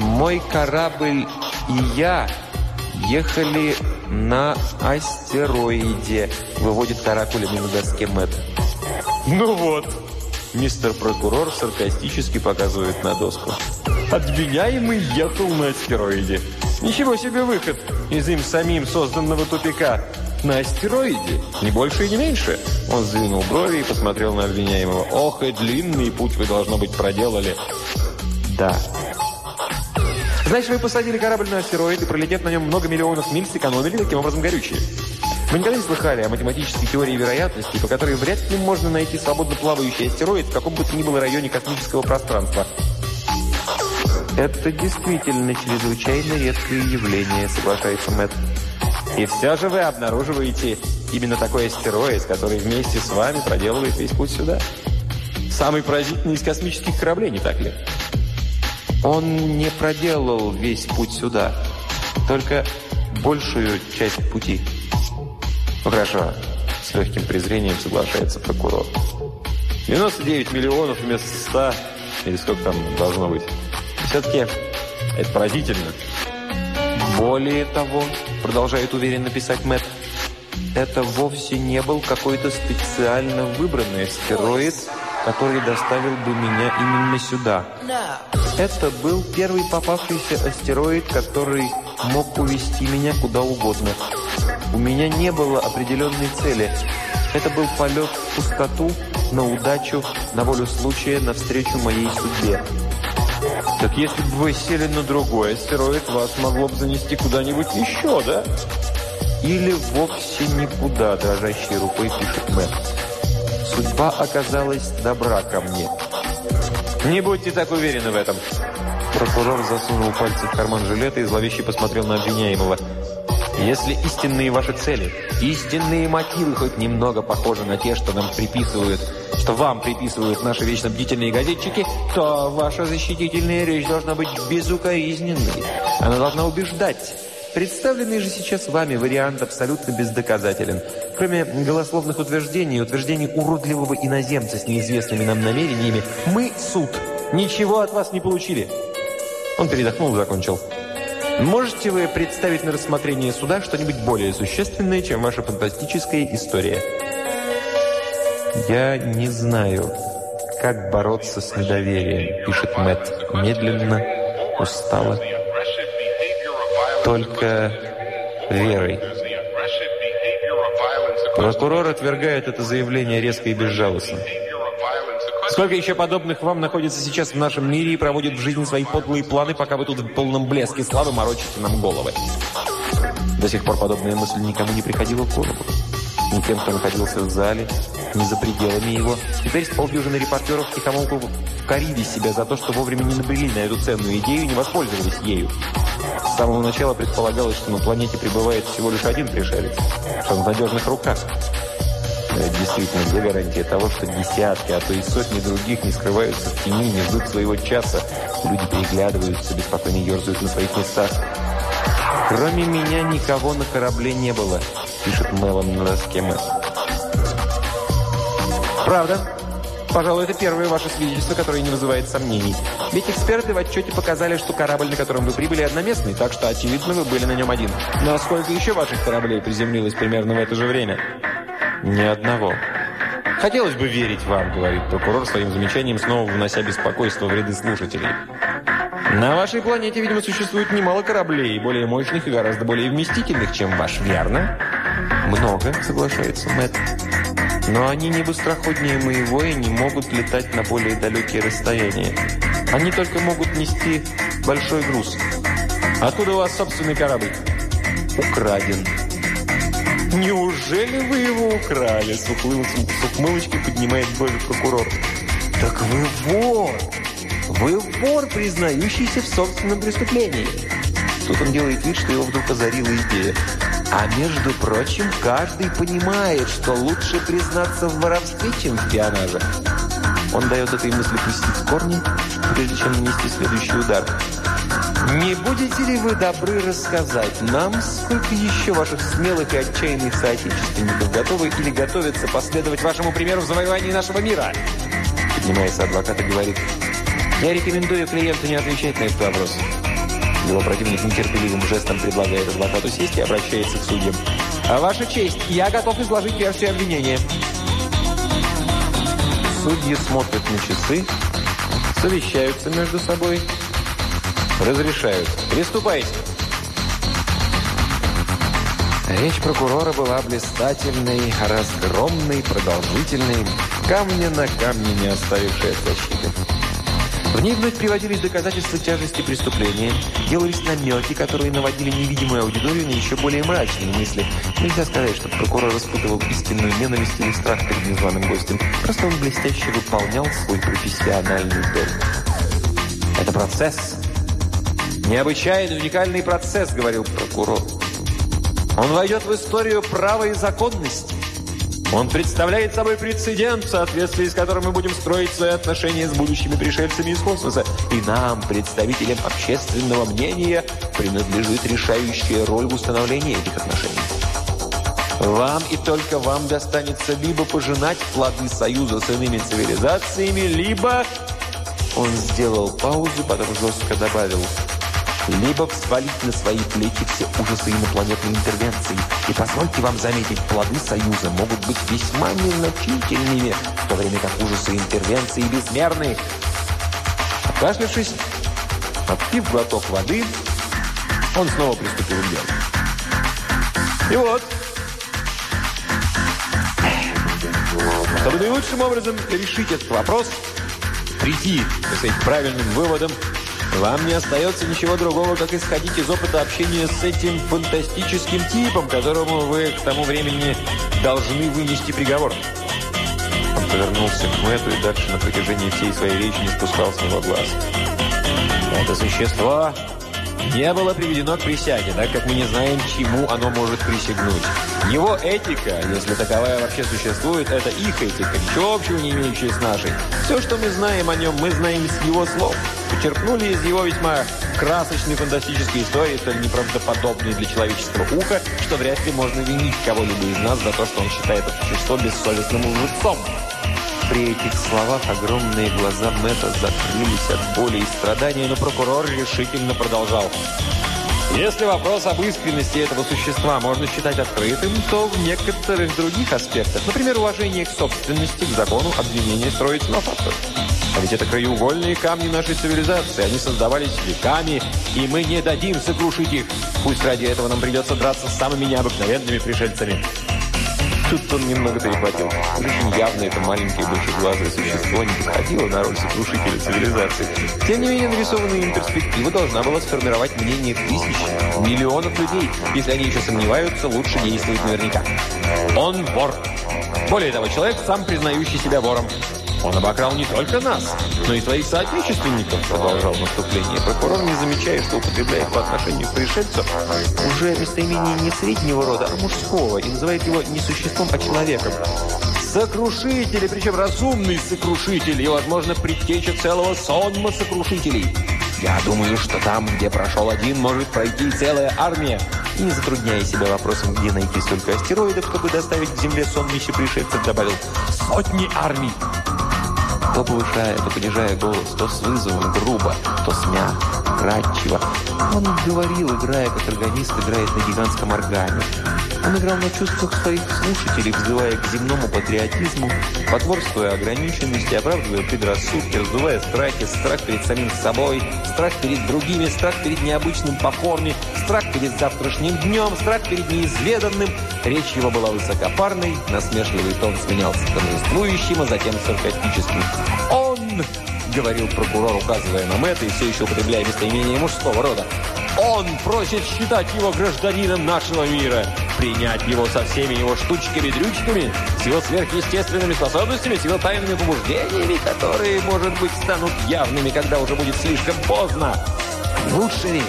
«Мой корабль и я ехали на астероиде», выводит каракулями на доске Мэтт. «Ну вот», мистер прокурор саркастически показывает на доску. «Обвиняемый ехал на астероиде. Ничего себе выход из им самим созданного тупика. На астероиде, не больше и не меньше». Он сдвинул брови и посмотрел на обвиняемого. «Ох, и длинный путь вы, должно быть, проделали». «Да». «Значит, вы посадили корабль на астероид и, пролетев на нем много миллионов миль, сэкономили таким образом горючее?» Вы никогда не слыхали о математической теории вероятности, по которой вряд ли можно найти свободно плавающий астероид в каком бы то ни было районе космического пространства? Это действительно чрезвычайно редкое явление, соглашается Мэтт. И все же вы обнаруживаете именно такой астероид, который вместе с вами проделывает весь путь сюда. Самый поразительный из космических кораблей, не так ли? Он не проделал весь путь сюда, только большую часть пути. Ну хорошо, с легким презрением соглашается прокурор. 99 миллионов вместо 100, или сколько там должно быть. Все-таки это поразительно. Более того, продолжает уверенно писать Мэтт, это вовсе не был какой-то специально выбранный астероид, который доставил бы меня именно сюда. Это был первый попавшийся астероид, который мог увести меня куда угодно. У меня не было определенной цели. Это был полет в пустоту, на удачу, на волю случая, навстречу моей судьбе. Так если бы вы сели на другой астероид, вас могло бы занести куда-нибудь еще, да? Или вовсе никуда, дрожащей рукой пишет Мэтт. Судьба оказалась добра ко мне. Не будьте так уверены в этом. Прокурор засунул пальцы в карман жилета и зловеще посмотрел на обвиняемого. Если истинные ваши цели, истинные мотивы хоть немного похожи на те, что нам приписывают, что вам приписывают наши вечно бдительные газетчики, то ваша защитительная речь должна быть безукоризненной. Она должна убеждать. Представленный же сейчас вами вариант абсолютно бездоказателен. Кроме голословных утверждений утверждений уродливого иноземца с неизвестными нам намерениями, мы, суд, ничего от вас не получили. Он передохнул и закончил. Можете вы представить на рассмотрение суда что-нибудь более существенное, чем ваша фантастическая история? «Я не знаю, как бороться с недоверием», – пишет Мэтт медленно, устало. только верой. Прокурор отвергает это заявление резко и безжалостно. Сколько еще подобных вам находится сейчас в нашем мире и проводит в жизни свои подлые планы, пока вы тут в полном блеске славы морочите нам головы? До сих пор подобная мысль никому не приходила в голову. Ни тем, кто находился в зале, ни за пределами его. Теперь с полдюжины репортеров тихомолку корили себя за то, что вовремя не набрели на эту ценную идею и не воспользовались ею. С самого начала предполагалось, что на планете пребывает всего лишь один пришелец, что он в надежных руках. Это действительно где гарантия того, что десятки, а то и сотни других не скрываются в тени, не ждут своего часа. Люди переглядываются, беспокойно ерзают на своих местах. «Кроме меня никого на корабле не было», – пишет Мелан на доске Мэтт. «Правда. Пожалуй, это первое ваше свидетельство, которое не вызывает сомнений. Ведь эксперты в отчете показали, что корабль, на котором вы прибыли, одноместный, так что, очевидно, вы были на нем один. Но сколько еще ваших кораблей приземлилось примерно в это же время?» «Ни одного». «Хотелось бы верить вам», — говорит прокурор своим замечанием, снова внося беспокойство в ряды слушателей. На вашей планете, видимо, существует немало кораблей, более мощных и гораздо более вместительных, чем ваш, верно? Много, соглашается Мэтт. Но они не быстроходнее моего и не могут летать на более далекие расстояния. Они только могут нести большой груз. Откуда у вас собственный корабль? Украден. Неужели вы его украли? С ухмылочкой поднимает брови прокурор. Так вы вор! Вы вор, признающийся в собственном преступлении. Тут он делает вид, что его вдруг озарила идея. А между прочим, каждый понимает, что лучше признаться в воровстве, чем в шпионаже. Он дает этой мысли пустить корни, прежде чем нанести следующий удар. Не будете ли вы добры рассказать нам, сколько еще ваших смелых и отчаянных соотечественников готовы или готовятся последовать вашему примеру в завоевании нашего мира? Поднимается адвокат и говорит, я рекомендую клиенту не отвечать на этот вопрос. Его противник нетерпеливым жестом предлагает адвокату сесть и обращается к судьям. «А ваша честь, я готов изложить версию обвинения». Судьи смотрят на часы, совещаются между собой, разрешают. «Приступайте!» Речь прокурора была блистательной, разгромной, продолжительной, камня на камне не оставившая защиты. В ней вновь приводились доказательства тяжести преступления, делались намеки, которые наводили невидимую аудиторию на еще более мрачные мысли. Нельзя сказать, что прокурор испытывал истинную ненависть или страх перед незваным гостем. Просто он блестяще выполнял свой профессиональный долг. «Это процесс. Необычайный, уникальный процесс», — говорил прокурор. «Он войдет в историю права и законности. Он представляет собой прецедент, в соответствии с которым мы будем строить свои отношения с будущими пришельцами из космоса. И нам, представителям общественного мнения, принадлежит решающая роль в установлении этих отношений. Вам и только вам достанется либо пожинать плоды союза с иными цивилизациями, либо... Он сделал паузу, потом жестко добавил – либо взвалить на свои плечи все ужасы инопланетной интервенции. И позвольте вам заметить, плоды Союза могут быть весьма незначительными, в то время как ужасы интервенции безмерны. Откашлявшись, отпив глоток воды, он снова приступил к делу. И вот, чтобы наилучшим образом решить этот вопрос, прийти с этим правильным выводом, вам не остается ничего другого, как исходить из опыта общения с этим фантастическим типом, которому вы к тому времени должны вынести приговор. Он повернулся к Мэтту и дальше на протяжении всей своей речи не спускал с него глаз. Это существо не было приведено к присяге, так как мы не знаем, чему оно может присягнуть. Его этика, если таковая вообще существует, это их этика, ничего общего не имеющая с нашей. Все, что мы знаем о нем, мы знаем с его слов. Почерпнули из его весьма красочной фантастической истории, столь неправдоподобной для человеческого уха, что вряд ли можно винить кого-либо из нас за то, что он считает это существо бессовестным лжецом. При этих словах огромные глаза Мэтта закрылись от боли и страдания, но прокурор решительно продолжал. Если вопрос об искренности этого существа можно считать открытым, то в некоторых других аспектах, например, уважение к собственности, к закону, обвинение строится на фактах. А ведь это краеугольные камни нашей цивилизации. Они создавались веками, и мы не дадим сокрушить их. Пусть ради этого нам придется драться с самыми необыкновенными пришельцами. Тут он немного перехватил. Очень явно это маленькое большеглазое существо не подходило на роль сокрушителя цивилизации. Тем не менее, нарисованная им перспектива должна была сформировать мнение тысяч, миллионов людей. Если они еще сомневаются, лучше действовать наверняка. Он вор. Более того, человек, сам признающий себя вором. Он обокрал не только нас, но и своих соотечественников, продолжал наступление. Прокурор, не замечая, что употребляет по отношению к пришельцу, уже местоимение не среднего рода, а мужского, и называет его не существом, а человеком. Сокрушители, причем разумный сокрушитель, и, возможно, предтеча целого сонма сокрушителей. Я думаю, что там, где прошел один, может пройти целая армия. И не затрудняя себя вопросом, где найти столько астероидов, чтобы доставить к Земле сонмище пришельцев, добавил «сотни армий». То повышая, то понижая голос, то с вызовом, грубо, то с мягко, кратчиво. Он говорил, играя, как органист играет на гигантском органе. Он играл на чувствах своих слушателей, взывая к земному патриотизму, потворствуя ограниченности, оправдывая предрассудки, раздувая страхи, страх перед самим собой, страх перед другими, страх перед необычным по страх перед завтрашним днем, страх перед неизведанным. Речь его была высокопарной, насмешливый тон сменялся торжествующим, а затем саркастическим. «Он!» — говорил прокурор, указывая на Мэтта и все еще употребляя местоимение мужского рода. Он просит считать его гражданином нашего мира, принять его со всеми его штучками-дрючками, с его сверхъестественными способностями, с его тайными побуждениями, которые, может быть, станут явными, когда уже будет слишком поздно. Лучше ли,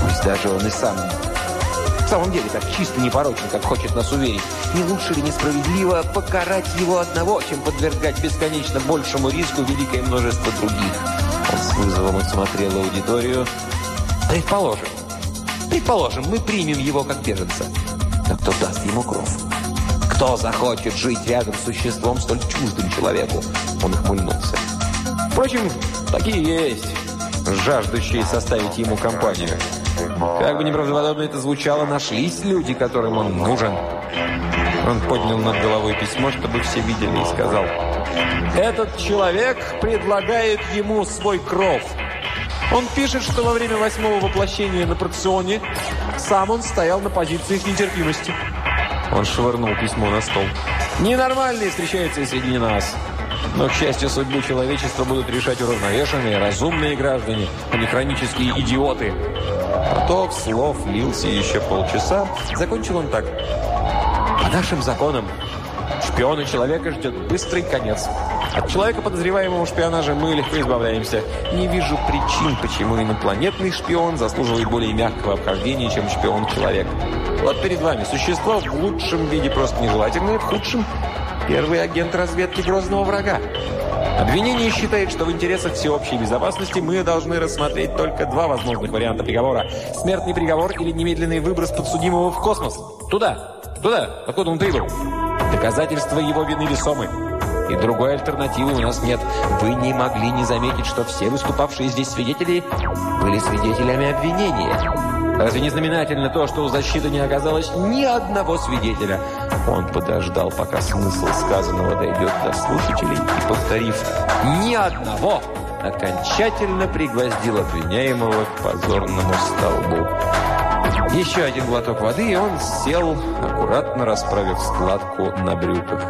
пусть даже он и сам самом деле так чисто непорочен, как хочет нас уверить, не лучше ли несправедливо покарать его одного, чем подвергать бесконечно большему риску великое множество других? Он с вызовом осмотрел аудиторию, Предположим. Предположим, мы примем его как беженца. Но кто даст ему кровь? Кто захочет жить рядом с существом столь чуждым человеку? Он ухмыльнулся. Впрочем, такие есть, жаждущие составить ему компанию. Как бы неправдоподобно это звучало, нашлись люди, которым он нужен. Он поднял над головой письмо, чтобы все видели, и сказал, «Этот человек предлагает ему свой кров». Он пишет, что во время восьмого воплощения на Проционе сам он стоял на позициях нетерпимости. Он швырнул письмо на стол. Ненормальные встречаются среди нас. Но, к счастью, судьбу человечества будут решать уравновешенные, разумные граждане, а не хронические идиоты. Поток слов лился еще полчаса. Закончил он так. По нашим законам шпиона человека ждет быстрый конец. От человека, подозреваемого в шпионаже, мы легко избавляемся. Не вижу причин, почему инопланетный шпион заслуживает более мягкого обхождения, чем шпион-человек. Вот перед вами существо в лучшем виде просто нежелательное, в худшем – первый агент разведки грозного врага. Обвинение считает, что в интересах всеобщей безопасности мы должны рассмотреть только два возможных варианта приговора. Смертный приговор или немедленный выброс подсудимого в космос. Туда, туда, откуда он прибыл. Доказательства его вины весомы. И другой альтернативы у нас нет. Вы не могли не заметить, что все выступавшие здесь свидетели были свидетелями обвинения. Разве не знаменательно то, что у защиты не оказалось ни одного свидетеля? Он подождал, пока смысл сказанного дойдет до слушателей, и, повторив «ни одного», окончательно пригвоздил обвиняемого к позорному столбу. Еще один глоток воды, и он сел, аккуратно расправив складку на брюках.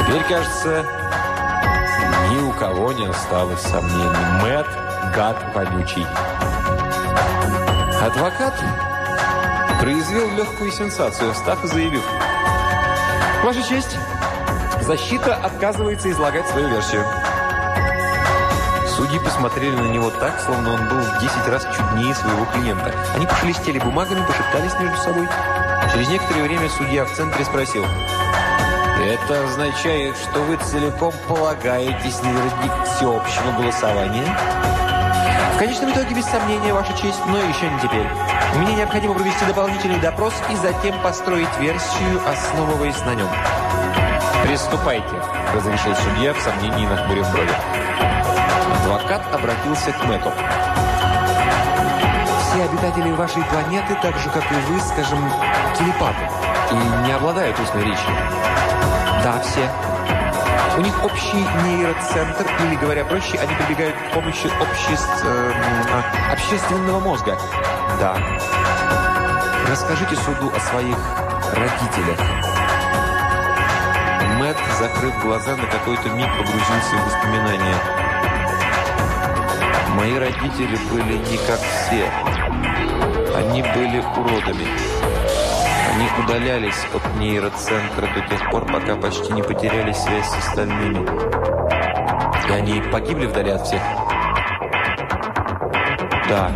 Теперь, кажется, ни у кого не осталось сомнений. Мэт гад вонючий. Адвокат произвел легкую сенсацию, встав и заявив. «Ваша честь, защита отказывается излагать свою версию». Судьи посмотрели на него так, словно он был в 10 раз чуднее своего клиента. Они пошелестели бумагами, пошептались между собой. Через некоторое время судья в центре спросил – это означает, что вы целиком полагаетесь на вердикт всеобщего голосования? В конечном итоге, без сомнения, Ваша честь, но еще не теперь. Мне необходимо провести дополнительный допрос и затем построить версию, основываясь на нем. «Приступайте», – разрешил судья в сомнении нахмурив брови. Адвокат обратился к Мэтту. все обитатели вашей планеты, так же, как и вы, скажем, телепаты и не обладают устной речью? Да, все. У них общий нейроцентр, или, говоря проще, они прибегают к помощи обществ, э, общественного мозга. Да. Расскажите суду о своих родителях. Мэтт, закрыв глаза, на какой-то миг погрузился в воспоминания. Мои родители были не как все. Они были уродами. Они удалялись от нейроцентра до тех пор, пока почти не потеряли связь с остальными. И они погибли вдали от всех? Да.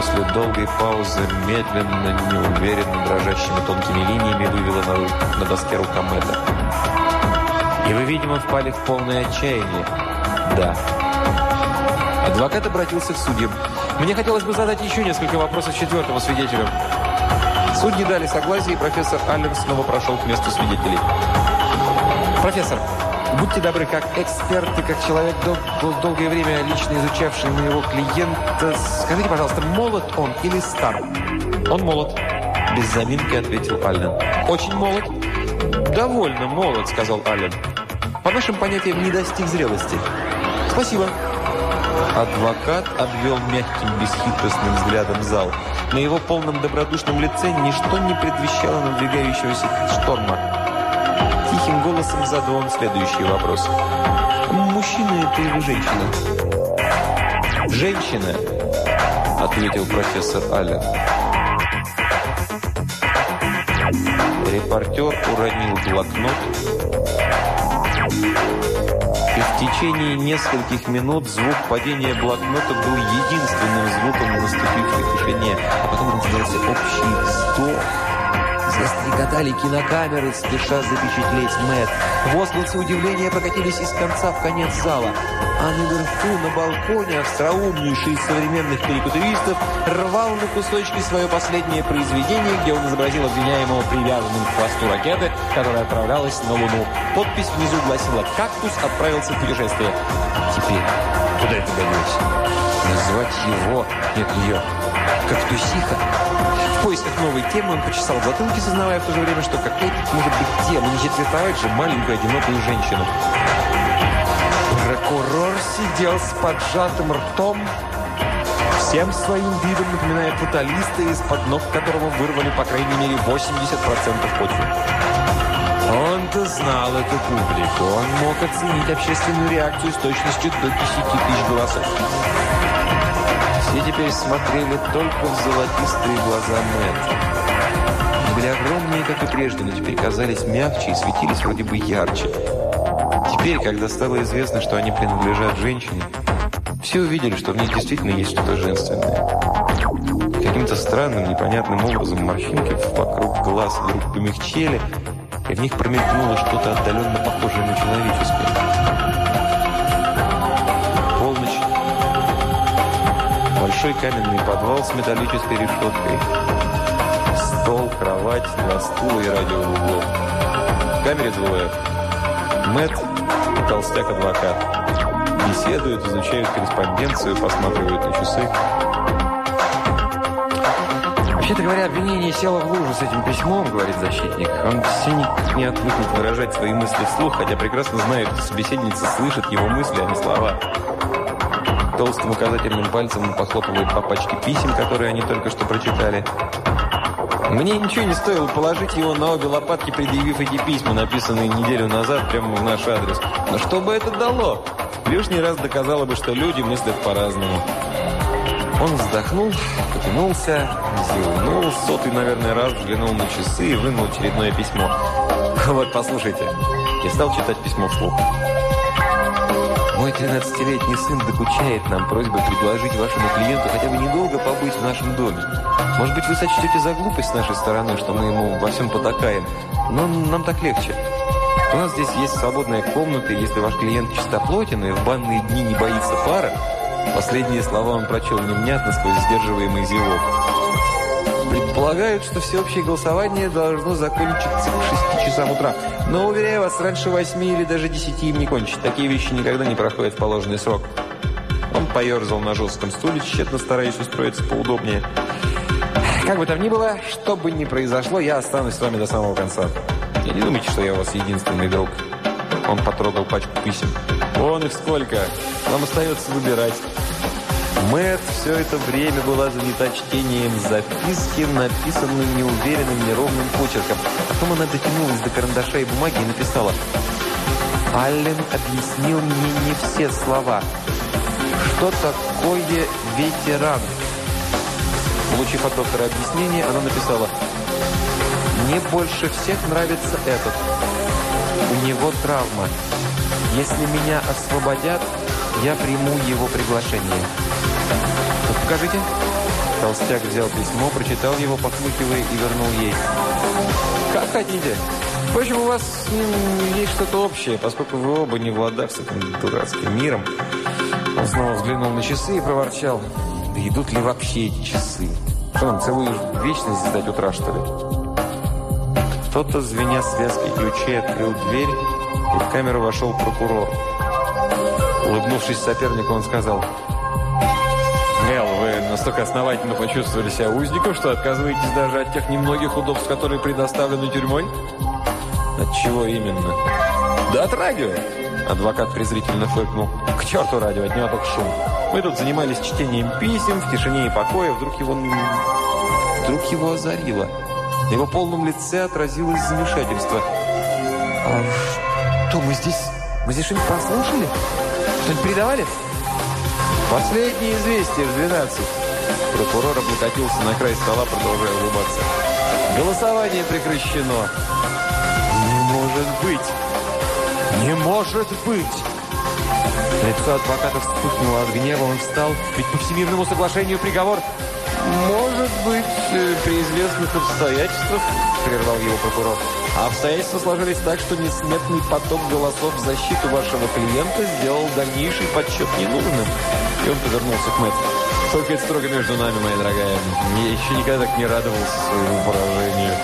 После долгой паузы медленно, неуверенно, дрожащими тонкими линиями вывела на, на доске рука Мэтта. И вы, видимо, впали в полное отчаяние? Да. Адвокат обратился к судьям. Мне хотелось бы задать еще несколько вопросов четвертому свидетелю. Судьи дали согласие, и профессор Аллен снова прошел к месту свидетелей. «Профессор, будьте добры, как эксперт и как человек, дол долгое время лично изучавший моего клиента, скажите, пожалуйста, молод он или стар?» «Он молод», – без заминки ответил Аллен. «Очень молод?» «Довольно молод», – сказал Аллен. «По нашим понятиям, не достиг зрелости». «Спасибо». Адвокат обвел мягким, бесхитростным взглядом зал. На его полном добродушном лице ничто не предвещало надвигающегося шторма. Тихим голосом задал он следующий вопрос. «Мужчина это или женщина?» «Женщина», — ответил профессор Аллен. Репортер уронил блокнот и в течение нескольких минут звук падения блокнота был единственным звуком в наступившей тишине. А потом раздался общий вздох. Застрекотали кинокамеры, спеша запечатлеть Мэтт. Возгласы удивления прокатились из конца в конец зала. А наверху, на балконе, остроумнейший из современных карикатуристов рвал на кусочки свое последнее произведение, где он изобразил обвиняемого привязанным к хвосту ракеты, которая отправлялась на Луну. Подпись внизу гласила «Кактус отправился в путешествие». Теперь, куда это годилось? Назвать его, нет ее, кактусиха? В поисках новой темы он почесал в затылке, сознавая в то же время, что то может быть тема, не четвертовать же маленькую одинокую женщину. Прокурор сидел с поджатым ртом, всем своим видом напоминая фаталиста, из-под ног которого вырвали по крайней мере 80% почвы. Он-то знал эту публику, он мог оценить общественную реакцию с точностью до 10 тысяч голосов. Все теперь смотрели только в золотистые глаза Мэтта. Были огромные, как и прежде, но теперь казались мягче и светились вроде бы ярче. Теперь, когда стало известно, что они принадлежат женщине, все увидели, что в них действительно есть что-то женственное. Каким-то странным, непонятным образом морщинки вокруг глаз вдруг помягчели, и в них промелькнуло что-то отдаленно похожее на человеческое. Большой каменный подвал с металлической решеткой. Стол, кровать, два стула и радио в углу. В камере двое. Мэтт и толстяк-адвокат. Беседуют, изучают корреспонденцию, посматривают на часы. «Вообще-то говоря, обвинение село в лужу с этим письмом», — говорит защитник. Он все никак не отвыкнет выражать свои мысли вслух, хотя прекрасно знает, что собеседница слышит его мысли, а не слова. Толстым указательным пальцем он похлопывает по пачке писем, которые они только что прочитали. Мне ничего не стоило положить его на обе лопатки, предъявив эти письма, написанные неделю назад прямо в наш адрес. Но что бы это дало? Лишний раз доказало бы, что люди мыслят по-разному. Он вздохнул, потянулся, зевнул, сотый, наверное, раз взглянул на часы и вынул очередное письмо. «Вот, послушайте». И стал читать письмо вслух. Мой 13-летний сын докучает нам просьбой предложить вашему клиенту хотя бы недолго побыть в нашем доме. Может быть, вы сочтете за глупость с нашей стороны, что мы ему во всем потакаем, но нам так легче. У нас здесь есть свободная комната, и если ваш клиент чистоплотен и в банные дни не боится пара, последние слова он прочел невнятно сквозь сдерживаемый зевок. Предполагают, что всеобщее голосование должно закончиться к 6 часам утра. Но, уверяю вас, раньше 8 или даже 10 им не кончить. Такие вещи никогда не проходят в положенный срок. Он поерзал на жестком стуле, тщетно стараясь устроиться поудобнее. «Как бы там ни было, что бы ни произошло, я останусь с вами до самого конца. И не думайте, что я у вас единственный друг». Он потрогал пачку писем. «Вон их сколько! Вам остается выбирать». Мэтт все это время была занята чтением записки, написанной неуверенным, неровным почерком. Потом она дотянулась до карандаша и бумаги и написала «Аллен объяснил мне не все слова. Что такое ветеран?» Получив от доктора объяснение, она написала «Мне больше всех нравится этот. У него травма. Если меня освободят, я приму его приглашение». «Покажите». Толстяк взял письмо, прочитал его, похмыкивая, и вернул ей. «Как хотите. Впрочем, у вас есть что-то общее, поскольку вы оба не в ладах с этим дурацким миром». Он снова взглянул на часы и проворчал. «Да идут ли вообще эти часы? Что нам, целую вечность ждать утра, что ли?» Кто-то, звеня связкой ключей, открыл дверь, и в камеру вошел прокурор. Улыбнувшись сопернику, он сказал... Настолько основательно почувствовали себя узником, что отказываетесь даже от тех немногих удобств, которые предоставлены тюрьмой? От чего именно? Да от радио. Адвокат презрительно фыркнул. К черту радио, от него только шум. Мы тут занимались чтением писем в тишине и покое. Вдруг его... Вдруг его озарило. На его полном лице отразилось замешательство. «А что, мы здесь... Мы здесь что-нибудь прослушали? Что-нибудь передавали?» «Последнее известие в 12». Прокурор облокотился на край стола, продолжая улыбаться. «Голосование прекращено». «Не может быть! Не может быть!» Лицо адвоката вспыхнуло от гнева, он встал. «Ведь по всемирному соглашению приговор...» «Может быть, э, при известных обстоятельствах», — прервал его прокурор. А обстоятельства сложились так, что несметный поток голосов в защиту вашего клиента сделал дальнейший подсчет ненужным. И он повернулся к Мэтт. Только это строго между нами, моя дорогая. Я еще никогда так не радовался своему поражению.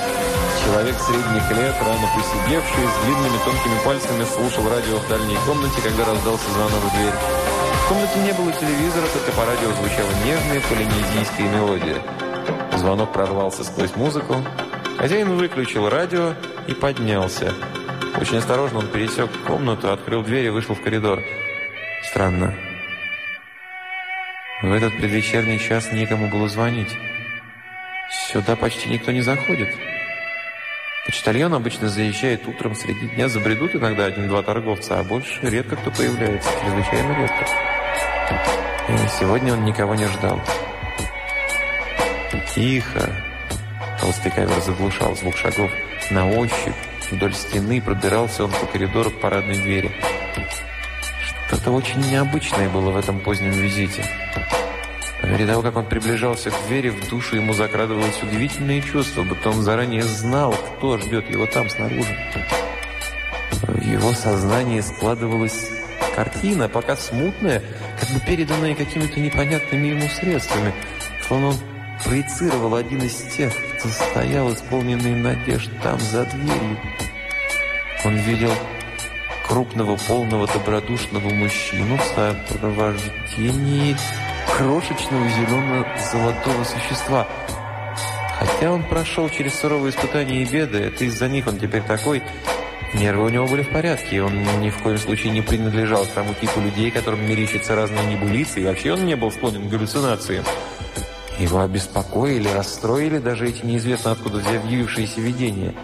Человек средних лет, рано посидевший, с длинными тонкими пальцами, слушал радио в дальней комнате, когда раздался звонок в дверь. В комнате не было телевизора, только по радио звучала нежная полинезийская мелодия. Звонок прорвался сквозь музыку. Хозяин выключил радио и поднялся. Очень осторожно он пересек комнату, открыл дверь и вышел в коридор. Странно. В этот предвечерний час некому было звонить. Сюда почти никто не заходит. Почтальон обычно заезжает утром, среди дня забредут иногда один-два торговца, а больше редко кто появляется, чрезвычайно редко. И сегодня он никого не ждал. Тихо. Толстый кавер заглушал звук шагов. На ощупь вдоль стены пробирался он по коридору к парадной двери. Что-то очень необычное было в этом позднем визите. По мере того, как он приближался к двери, в душу ему закрадывалось удивительное чувство, будто он заранее знал, кто ждет его там, снаружи. В его сознании складывалась картина, пока смутная, как бы переданная какими-то непонятными ему средствами, словно он проецировал один из тех, кто стоял, исполненный надежд, там, за дверью. Он видел крупного, полного, добродушного мужчину в сопровождении крошечного зелено-золотого существа. Хотя он прошел через суровые испытания и беды, это из-за них он теперь такой... Нервы у него были в порядке, он ни в коем случае не принадлежал к тому типу людей, которым мерещатся разные небулицы, и вообще он не был склонен к галлюцинациям. Его обеспокоили, расстроили даже эти неизвестно откуда явившиеся видения.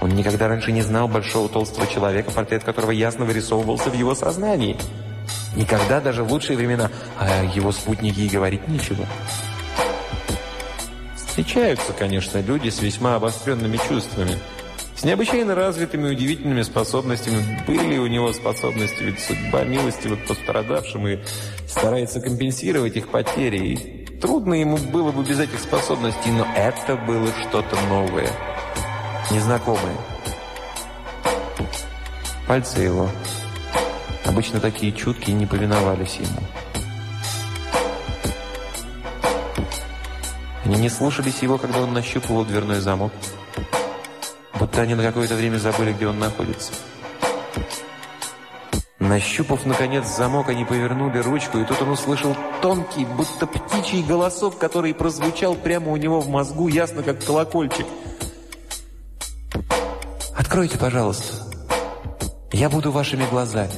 Он никогда раньше не знал большого толстого человека, портрет которого ясно вырисовывался в его сознании. Никогда, даже в лучшие времена, о его спутнике и говорить нечего. Встречаются, конечно, люди с весьма обостренными чувствами. С необычайно развитыми и удивительными способностями. Были у него способности, ведь судьба милости вот пострадавшим и старается компенсировать их потери. И трудно ему было бы без этих способностей, но это было что-то новое, незнакомое. Пальцы его Обычно такие чуткие не повиновались ему. Они не слушались его, когда он нащупывал дверной замок. Будто они на какое-то время забыли, где он находится. Нащупав, наконец, замок, они повернули ручку, и тут он услышал тонкий, будто птичий голосок, который прозвучал прямо у него в мозгу, ясно как колокольчик. «Откройте, пожалуйста. Я буду вашими глазами».